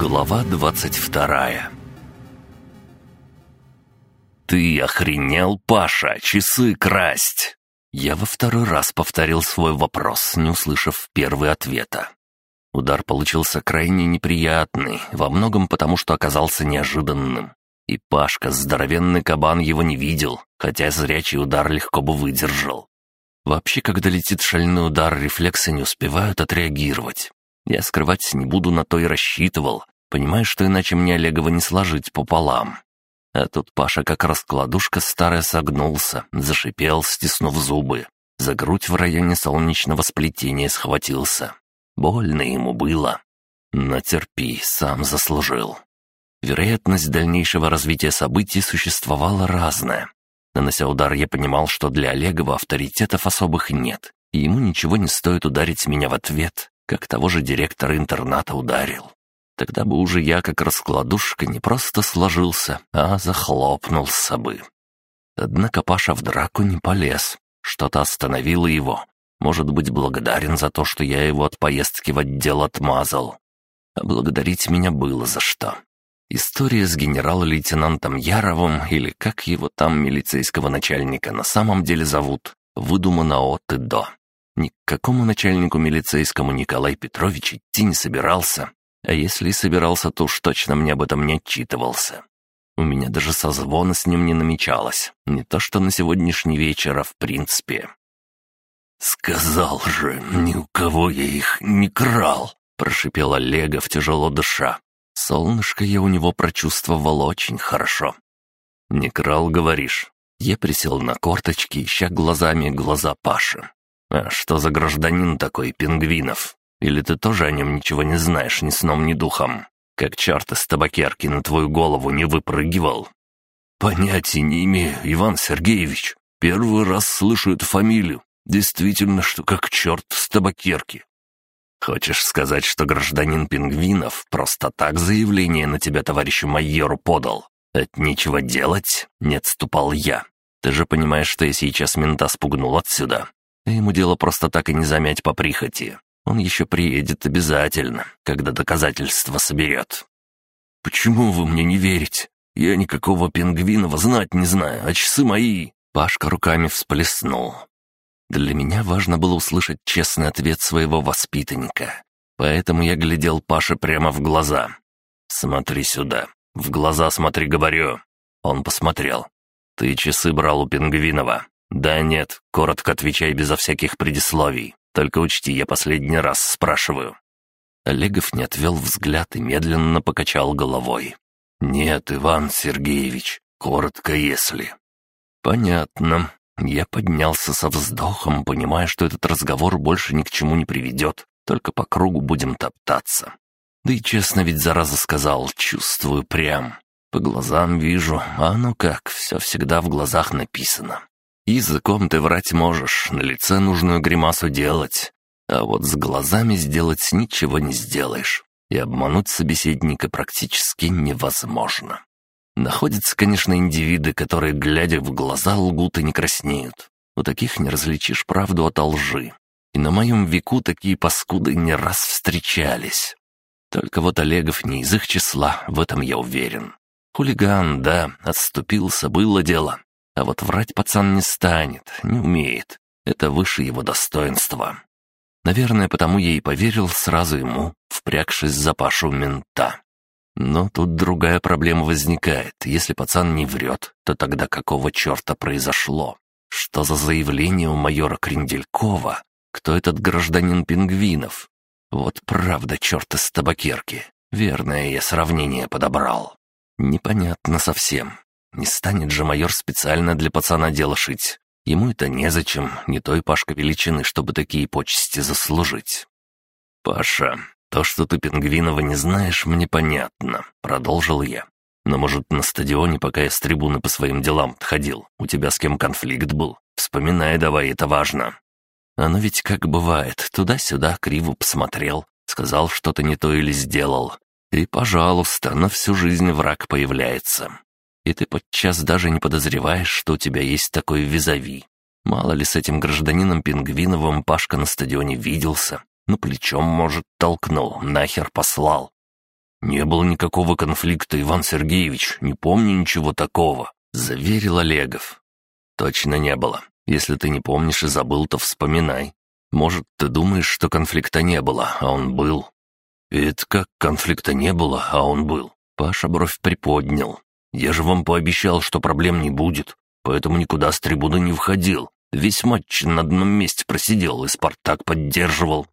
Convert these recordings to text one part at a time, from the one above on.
Глава двадцать вторая «Ты охренел, Паша, часы красть!» Я во второй раз повторил свой вопрос, не услышав первый ответа. Удар получился крайне неприятный, во многом потому, что оказался неожиданным. И Пашка, здоровенный кабан, его не видел, хотя зрячий удар легко бы выдержал. Вообще, когда летит шальной удар, рефлексы не успевают отреагировать. Я скрывать не буду, на то и рассчитывал, понимая, что иначе мне Олегова не сложить пополам. А тут Паша как раскладушка старая согнулся, зашипел, стиснув зубы. За грудь в районе солнечного сплетения схватился. Больно ему было. Но терпи, сам заслужил. Вероятность дальнейшего развития событий существовала разная. Нанося удар, я понимал, что для Олегова авторитетов особых нет, и ему ничего не стоит ударить меня в ответ, как того же директора интерната ударил. Тогда бы уже я, как раскладушка, не просто сложился, а захлопнулся бы. Однако Паша в драку не полез. Что-то остановило его. Может быть, благодарен за то, что я его от поездки в отдел отмазал. А благодарить меня было за что. История с генерал-лейтенантом Яровым, или как его там милицейского начальника на самом деле зовут, выдумана от и до. Ни к какому начальнику милицейскому Николай Петрович идти не собирался, а если и собирался, то уж точно мне об этом не отчитывался. У меня даже созвона с ним не намечалось, не то что на сегодняшний вечер, а в принципе. «Сказал же, ни у кого я их не крал», — прошипел Олегов, тяжело дыша. Солнышко я у него прочувствовал очень хорошо. «Не крал, говоришь?» Я присел на корточки, ища глазами глаза Паши. «А что за гражданин такой, Пингвинов? Или ты тоже о нем ничего не знаешь ни сном, ни духом? Как черт из табакерки на твою голову не выпрыгивал?» «Понятия не имею, Иван Сергеевич. Первый раз слышу эту фамилию. Действительно, что как черт с табакерки. «Хочешь сказать, что гражданин Пингвинов просто так заявление на тебя товарищу майору подал? От нечего делать?» — не отступал я. «Ты же понимаешь, что я сейчас мента спугнул отсюда. А ему дело просто так и не замять по прихоти. Он еще приедет обязательно, когда доказательства соберет». «Почему вы мне не верите? Я никакого Пингвинова знать не знаю, а часы мои!» Пашка руками всплеснул. Для меня важно было услышать честный ответ своего воспитанника. Поэтому я глядел Паше прямо в глаза. «Смотри сюда. В глаза смотри, говорю». Он посмотрел. «Ты часы брал у Пингвинова?» «Да, нет. Коротко отвечай безо всяких предисловий. Только учти, я последний раз спрашиваю». Олегов не отвел взгляд и медленно покачал головой. «Нет, Иван Сергеевич, коротко если». «Понятно. Я поднялся со вздохом, понимая, что этот разговор больше ни к чему не приведет, только по кругу будем топтаться. Да и честно ведь зараза сказал, чувствую прям. По глазам вижу, а ну как, все всегда в глазах написано. Языком ты врать можешь, на лице нужную гримасу делать, а вот с глазами сделать ничего не сделаешь, и обмануть собеседника практически невозможно. Находятся, конечно, индивиды, которые, глядя в глаза, лгут и не краснеют. У таких не различишь правду от лжи. И на моем веку такие паскуды не раз встречались. Только вот Олегов не из их числа, в этом я уверен. Хулиган, да, отступился, было дело. А вот врать пацан не станет, не умеет. Это выше его достоинства. Наверное, потому я и поверил сразу ему, впрягшись за Пашу мента. Но тут другая проблема возникает. Если пацан не врет, то тогда какого черта произошло? Что за заявление у майора Кренделькова? Кто этот гражданин пингвинов? Вот правда, черт из табакерки. Верное я сравнение подобрал. Непонятно совсем. Не станет же майор специально для пацана дело шить. Ему это незачем, не той Пашка величины, чтобы такие почести заслужить. «Паша, «То, что ты Пингвинова не знаешь, мне понятно», — продолжил я. «Но, может, на стадионе, пока я с трибуны по своим делам ходил, у тебя с кем конфликт был? Вспоминай давай, это важно». Оно ведь как бывает, туда-сюда криво посмотрел, сказал что-то не то или сделал. И, пожалуйста, на всю жизнь враг появляется. И ты подчас даже не подозреваешь, что у тебя есть такой визави. Мало ли с этим гражданином Пингвиновым Пашка на стадионе виделся, ну, плечом, может, толкнул, нахер послал. «Не было никакого конфликта, Иван Сергеевич, не помню ничего такого», — заверил Олегов. «Точно не было. Если ты не помнишь и забыл, то вспоминай. Может, ты думаешь, что конфликта не было, а он был?» «Это как конфликта не было, а он был?» Паша бровь приподнял. «Я же вам пообещал, что проблем не будет, поэтому никуда с трибуны не входил. Весь матч на одном месте просидел и «Спартак» поддерживал.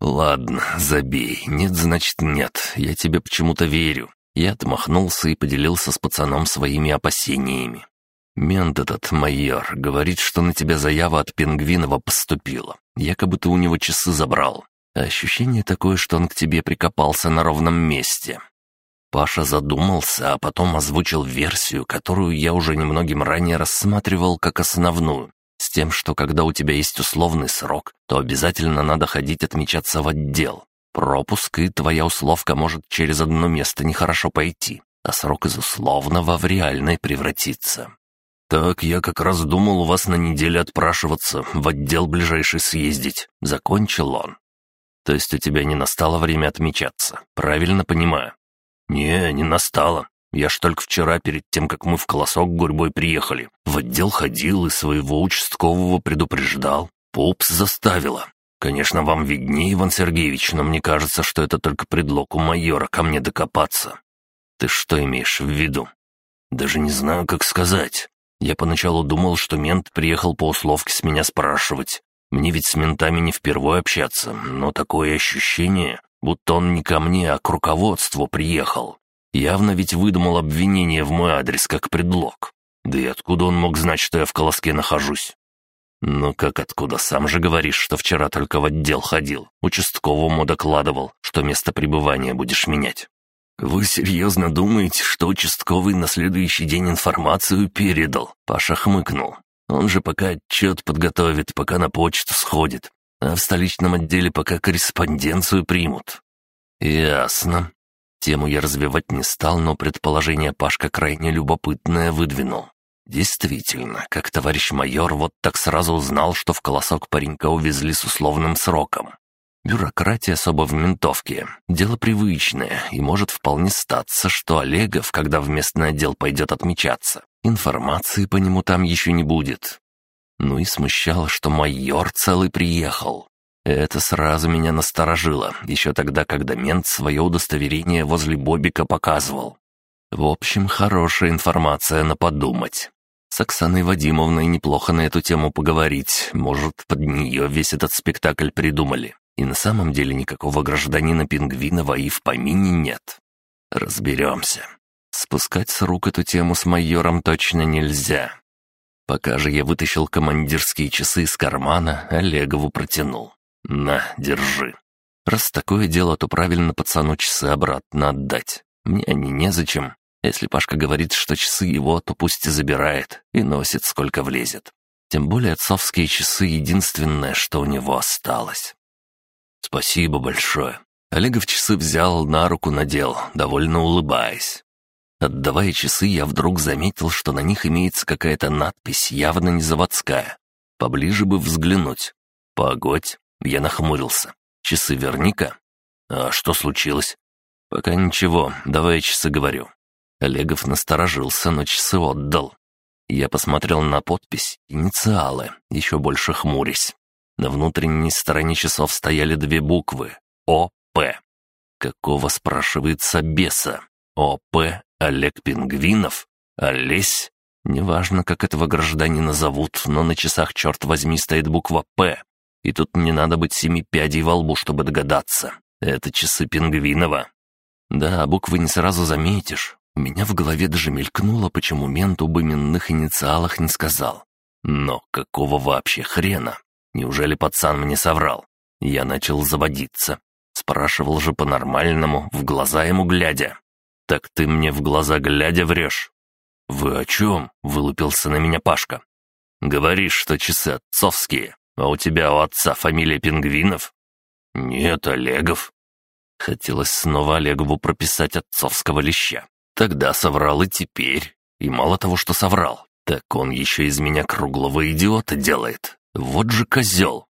«Ладно, забей. Нет, значит, нет. Я тебе почему-то верю». Я отмахнулся и поделился с пацаном своими опасениями. «Мент этот, майор, говорит, что на тебя заява от Пингвинова поступила. Якобы ты у него часы забрал. Ощущение такое, что он к тебе прикопался на ровном месте». Паша задумался, а потом озвучил версию, которую я уже немногим ранее рассматривал как основную, с тем, что когда у тебя есть условный срок, то обязательно надо ходить отмечаться в отдел. Пропуск и твоя условка может через одно место нехорошо пойти, а срок из условного в реальный превратиться. «Так, я как раз думал у вас на неделе отпрашиваться, в отдел ближайший съездить», — закончил он. «То есть у тебя не настало время отмечаться, правильно понимаю?» «Не, не настало. Я ж только вчера, перед тем, как мы в колосок гурьбой приехали, в отдел ходил и своего участкового предупреждал. Пупс заставила. Конечно, вам виднее, Иван Сергеевич, но мне кажется, что это только предлог у майора ко мне докопаться. Ты что имеешь в виду? Даже не знаю, как сказать. Я поначалу думал, что мент приехал по условке с меня спрашивать. Мне ведь с ментами не впервые общаться, но такое ощущение, будто он не ко мне, а к руководству приехал. Явно ведь выдумал обвинение в мой адрес как предлог. Да и откуда он мог знать, что я в колоске нахожусь? «Ну как откуда? Сам же говоришь, что вчера только в отдел ходил. Участковому докладывал, что место пребывания будешь менять. «Вы серьезно думаете, что участковый на следующий день информацию передал?» Паша хмыкнул. «Он же пока отчет подготовит, пока на почту сходит, а в столичном отделе пока корреспонденцию примут». «Ясно». Тему я развивать не стал, но предположение Пашка крайне любопытное выдвинул. Действительно, как товарищ майор вот так сразу узнал, что в колосок паренька увезли с условным сроком. Бюрократия особо в ментовке. Дело привычное, и может вполне статься, что Олегов, когда в местный отдел пойдет отмечаться, информации по нему там еще не будет. Ну и смущало, что майор целый приехал. Это сразу меня насторожило, еще тогда, когда мент свое удостоверение возле Бобика показывал. В общем, хорошая информация на подумать. С Оксаной Вадимовной неплохо на эту тему поговорить. Может, под нее весь этот спектакль придумали. И на самом деле никакого гражданина Пингвинова и в помине нет. Разберемся. Спускать с рук эту тему с майором точно нельзя. Пока же я вытащил командирские часы из кармана, Олегову протянул. «На, держи. Раз такое дело, то правильно пацану часы обратно отдать. Мне они незачем. Если Пашка говорит, что часы его, то пусть и забирает и носит, сколько влезет. Тем более отцовские часы — единственное, что у него осталось. «Спасибо большое». Олегов часы взял, на руку надел, довольно улыбаясь. Отдавая часы, я вдруг заметил, что на них имеется какая-то надпись, явно не заводская. Поближе бы взглянуть. «Погодь». Я нахмурился. «Часы верни-ка». «А что случилось?» «Пока ничего, давай часы говорю». Олегов насторожился, но часы отдал. Я посмотрел на подпись «Инициалы», еще больше хмурясь. На внутренней стороне часов стояли две буквы «ОП». Какого, спрашивается, беса? ОП Олег Пингвинов? Олесь? Неважно, как этого гражданина зовут, но на часах, черт возьми, стоит буква «П». И тут не надо быть семи пядей во лбу, чтобы догадаться. Это часы Пингвинова. Да, буквы не сразу заметишь. У меня в голове даже мелькнуло, почему мент об именных инициалах не сказал. Но какого вообще хрена? Неужели пацан мне соврал? Я начал заводиться. Спрашивал же по-нормальному, в глаза ему глядя. «Так ты мне в глаза глядя врешь?» «Вы о чем?» — вылупился на меня Пашка. «Говоришь, что часы отцовские, а у тебя у отца фамилия Пингвинов?» «Нет, Олегов». Хотелось снова Олегову прописать отцовского леща. Тогда соврал и теперь. И мало того, что соврал, так он еще из меня круглого идиота делает. Вот же козел!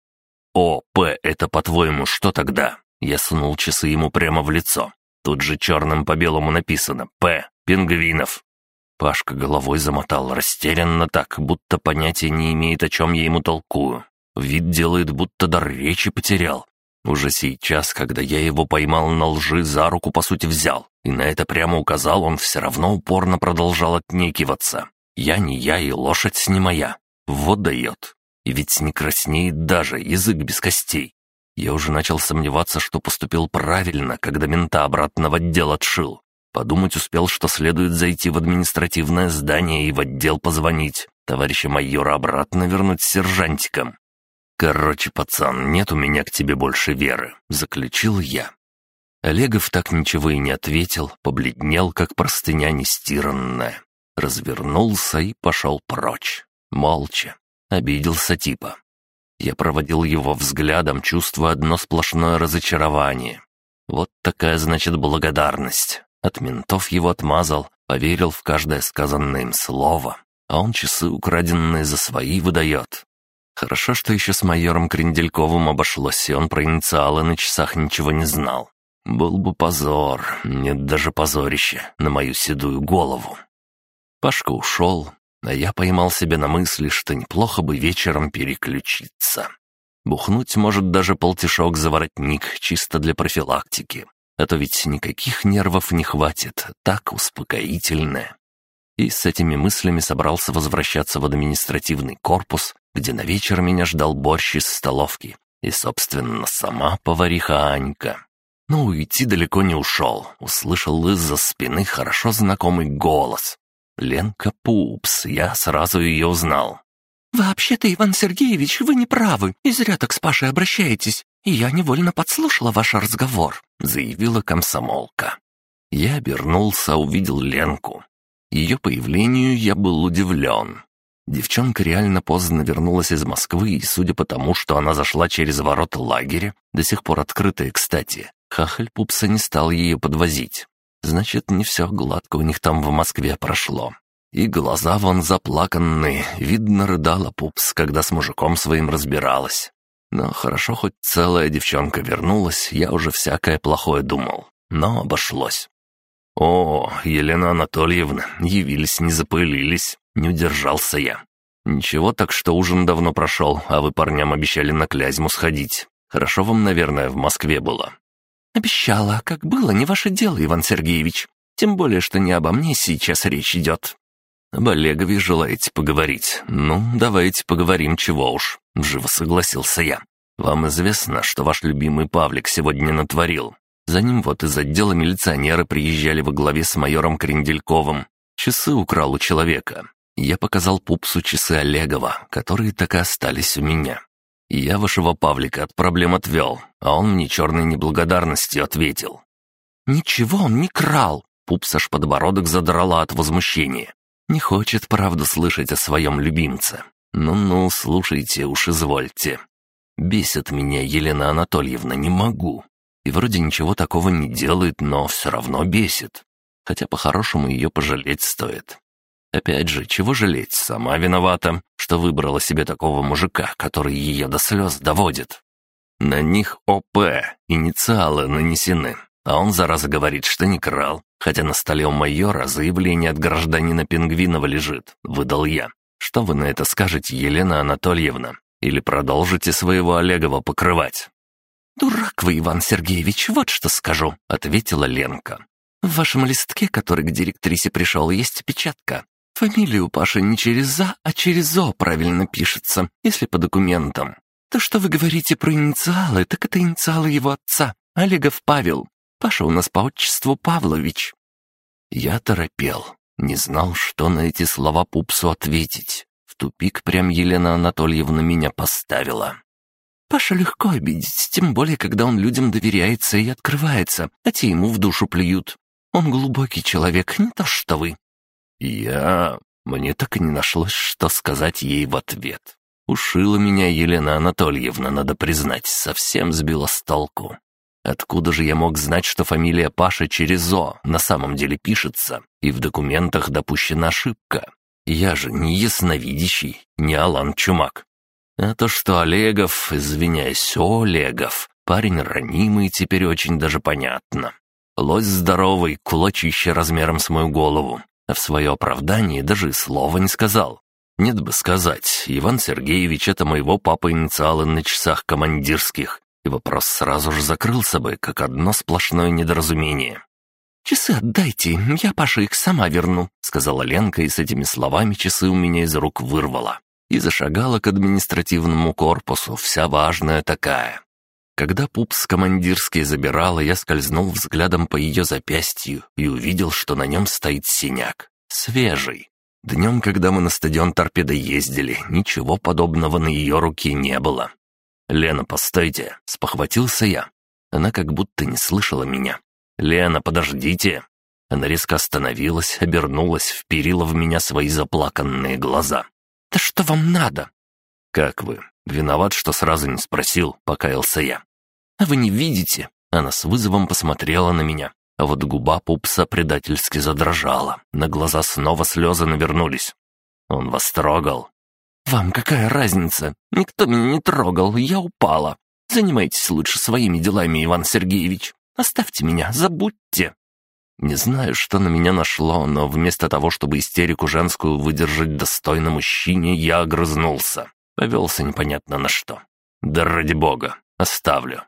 О, П, это, по-твоему, что тогда? Я сунул часы ему прямо в лицо. Тут же черным по белому написано «П. Пингвинов». Пашка головой замотал растерянно так, будто понятия не имеет, о чем я ему толкую. Вид делает, будто дар речи потерял. Уже сейчас, когда я его поймал на лжи, за руку по сути взял, и на это прямо указал, он все равно упорно продолжал отнекиваться. Я не я и лошадь не моя. Вот дает. И ведь не краснеет даже, язык без костей. Я уже начал сомневаться, что поступил правильно, когда мента обратно в отдел отшил. Подумать успел, что следует зайти в административное здание и в отдел позвонить, товарища майора обратно вернуть с сержантиком. «Короче, пацан, нет у меня к тебе больше веры», — заключил я. Олегов так ничего и не ответил, побледнел, как простыня нестиранная. Развернулся и пошел прочь. Молча. Обиделся типа. Я проводил его взглядом, чувствуя одно сплошное разочарование. Вот такая, значит, благодарность. От ментов его отмазал, поверил в каждое сказанное им слово, а он часы украденные за свои выдает. Хорошо, что еще с майором Крендельковым обошлось, и он про инициалы на часах ничего не знал. Был бы позор, нет даже позорище, на мою седую голову. Пашка ушел, а я поймал себя на мысли, что неплохо бы вечером переключиться. Бухнуть может даже полтишок за воротник, чисто для профилактики. А то ведь никаких нервов не хватит, так успокоительное. И с этими мыслями собрался возвращаться в административный корпус, где на вечер меня ждал борщ из столовки и, собственно, сама повариха Анька. Но уйти далеко не ушел, услышал из-за спины хорошо знакомый голос. Ленка Пупс, я сразу ее узнал. «Вообще-то, Иван Сергеевич, вы не правы, и зря так с Пашей обращаетесь и я невольно подслушала ваш разговор», — заявила комсомолка. Я обернулся, увидел Ленку. Ее появлению я был удивлен. Девчонка реально поздно вернулась из Москвы, и судя по тому, что она зашла через ворота лагеря, до сих пор открытые, кстати, хахаль Пупса не стал ее подвозить. Значит, не все гладко у них там в Москве прошло. И глаза вон заплаканные, видно, рыдала Пупс, когда с мужиком своим разбиралась. Но хорошо, хоть целая девчонка вернулась, я уже всякое плохое думал. Но обошлось. «О, Елена Анатольевна, явились, не запылились», — не удержался я. «Ничего, так что ужин давно прошел, а вы парням обещали на Клязьму сходить. Хорошо вам, наверное, в Москве было». «Обещала, как было, не ваше дело, Иван Сергеевич. Тем более, что не обо мне сейчас речь идет». «Об Олегове желаете поговорить? Ну, давайте поговорим, чего уж». Живо согласился я. «Вам известно, что ваш любимый Павлик сегодня натворил? За ним вот из отдела милиционеры приезжали во главе с майором Крендельковым. Часы украл у человека. Я показал пупсу часы Олегова, которые так и остались у меня. Я вашего Павлика от проблем отвел, а он мне черной неблагодарностью ответил. «Ничего он не крал!» Пупс аж подбородок задрала от возмущения. Не хочет, правда, слышать о своем любимце. Ну-ну, слушайте уж, извольте. Бесит меня Елена Анатольевна, не могу. И вроде ничего такого не делает, но все равно бесит. Хотя по-хорошему ее пожалеть стоит. Опять же, чего жалеть, сама виновата, что выбрала себе такого мужика, который ее до слез доводит. На них ОП, инициалы нанесены, а он, зараза, говорит, что не крал, хотя на столе у майора заявление от гражданина Пингвинова лежит, выдал я. Что вы на это скажете, Елена Анатольевна? Или продолжите своего Олегова покрывать?» «Дурак вы, Иван Сергеевич, вот что скажу», — ответила Ленка. «В вашем листке, который к директрисе пришел, есть печатка. Фамилия у Паши не через «за», а через «о» правильно пишется, если по документам. То, что вы говорите про инициалы, так это инициалы его отца, Олегов Павел. Паша у нас по отчеству Павлович». Я торопел. Не знал, что на эти слова Пупсу ответить. В тупик прям Елена Анатольевна меня поставила. «Паша легко обидеть, тем более, когда он людям доверяется и открывается, а те ему в душу плюют. Он глубокий человек, не то что вы». «Я...» Мне так и не нашлось, что сказать ей в ответ. Ушила меня Елена Анатольевна, надо признать, совсем сбила с толку. Откуда же я мог знать, что фамилия Паша через «о» на самом деле пишется, и в документах допущена ошибка? Я же не ясновидящий, не Алан Чумак. А то, что Олегов, извиняюсь, Олегов, парень ранимый, теперь очень даже понятно. Лось здоровый, кулачище размером с мою голову. А в свое оправдание даже слова не сказал. Нет бы сказать, Иван Сергеевич — это моего папы инициалы на часах командирских, и вопрос сразу же закрылся бы, как одно сплошное недоразумение. «Часы отдайте, я Паше их сама верну», — сказала Ленка, и с этими словами часы у меня из рук вырвала. И зашагала к административному корпусу, вся важная такая. Когда пупс командирский забирала, я скользнул взглядом по ее запястью и увидел, что на нем стоит синяк. Свежий. Днем, когда мы на стадион торпеды ездили, ничего подобного на ее руке не было. «Лена, постойте!» — спохватился я. Она как будто не слышала меня. «Лена, подождите!» Она резко остановилась, обернулась, вперила в меня свои заплаканные глаза. «Да что вам надо?» «Как вы? Виноват, что сразу не спросил», — покаялся я. «А вы не видите?» Она с вызовом посмотрела на меня, а вот губа пупса предательски задрожала. На глаза снова слезы навернулись. Он вас трогал. «Вам какая разница? Никто меня не трогал, я упала. Занимайтесь лучше своими делами, Иван Сергеевич. Оставьте меня, забудьте». Не знаю, что на меня нашло, но вместо того, чтобы истерику женскую выдержать достойно мужчине, я огрызнулся. Повелся непонятно на что. Да ради бога, оставлю.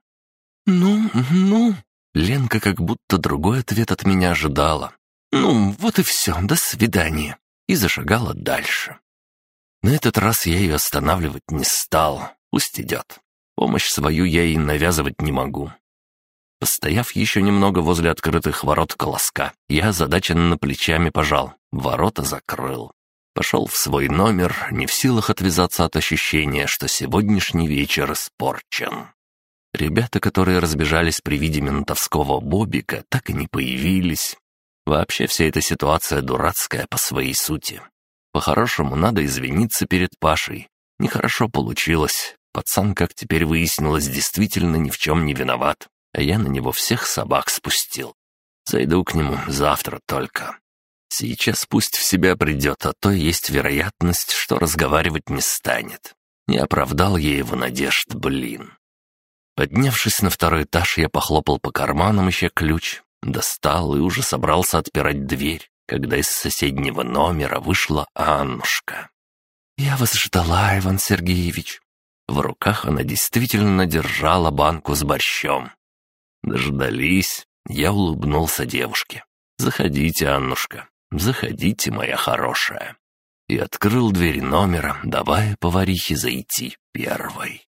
«Ну, ну...» Ленка как будто другой ответ от меня ожидала. «Ну, вот и все, до свидания». И зашагала дальше. На этот раз я ее останавливать не стал. Пусть идет. Помощь свою я ей навязывать не могу. Постояв еще немного возле открытых ворот колоска, я озадаченно плечами пожал, ворота закрыл. Пошел в свой номер, не в силах отвязаться от ощущения, что сегодняшний вечер испорчен. Ребята, которые разбежались при виде ментовского бобика, так и не появились. Вообще вся эта ситуация дурацкая по своей сути. По-хорошему, надо извиниться перед Пашей. Нехорошо получилось. Пацан, как теперь выяснилось, действительно ни в чем не виноват. А я на него всех собак спустил. Зайду к нему завтра только. Сейчас пусть в себя придет, а то есть вероятность, что разговаривать не станет. Не оправдал я его надежд, блин. Поднявшись на второй этаж, я похлопал по карманам, ища ключ, достал и уже собрался отпирать дверь, когда из соседнего номера вышла Аннушка. «Я вас ждала, Иван Сергеевич». В руках она действительно держала банку с борщом. Дождались, я улыбнулся девушке. «Заходите, Аннушка, заходите, моя хорошая». И открыл дверь номера, давая поварихе зайти первой.